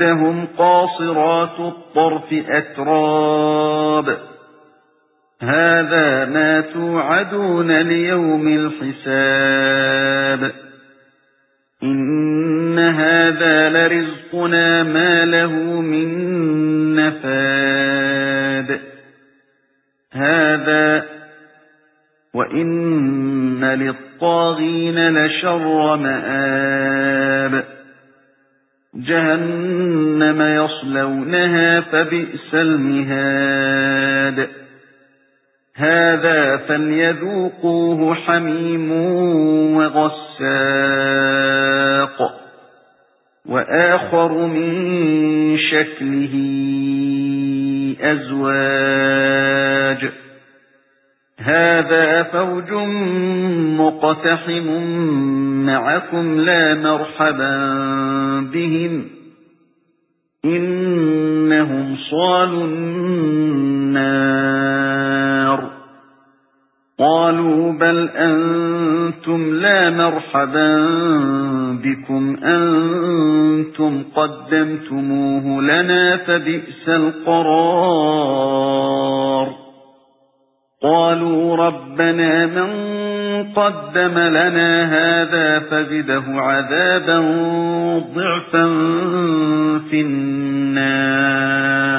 وَعِندَهُمْ قَاصِرَاتُ الطَّرْفِ أَتْرَابٌ. هَذَا مَا تُوعَدُونَ لِيَوْمِ الْحِسَابِ. إِنَّ هَذَا لَرِزْقُنَا مَا لَهُ مِن نَّفَادٍ. هَذَا وَإِنَّ لِلطَّاغِينَ لَشَرَّ مَآبٍ. جَهَنَّمَ يَصْلَوْنَهَا فَبِئْسَ الْمِهَادُ. هَذَا فَلْيَذُوقُوهُ حَمِيمٌ وَغَسَّاقٌ وَآخَرُ مِن شَكْلِهِ أَزْوَاجٌ. هَذَا فَوْجٌ مُقْتَحِمٌ مَعَكُمْ لَا مَرْحَبًا بِهِمْ. إِنَّهُمْ صَالُو النَّارِ. قَالُوا بَلْ أَنْتُمْ لَا مَرْحَبًا بِكُمْ. أَنْتُمْ قَدَّمْتُمُوهُ لَنَا فَبِئْسَ الْقَرَارُ. قَالُوا رَبَّنَا مَنْ قَدَّمَ لَنَا هَذَا فَزِدْهُ عَذَابًا ضِعْفًا فِي النَّارِ.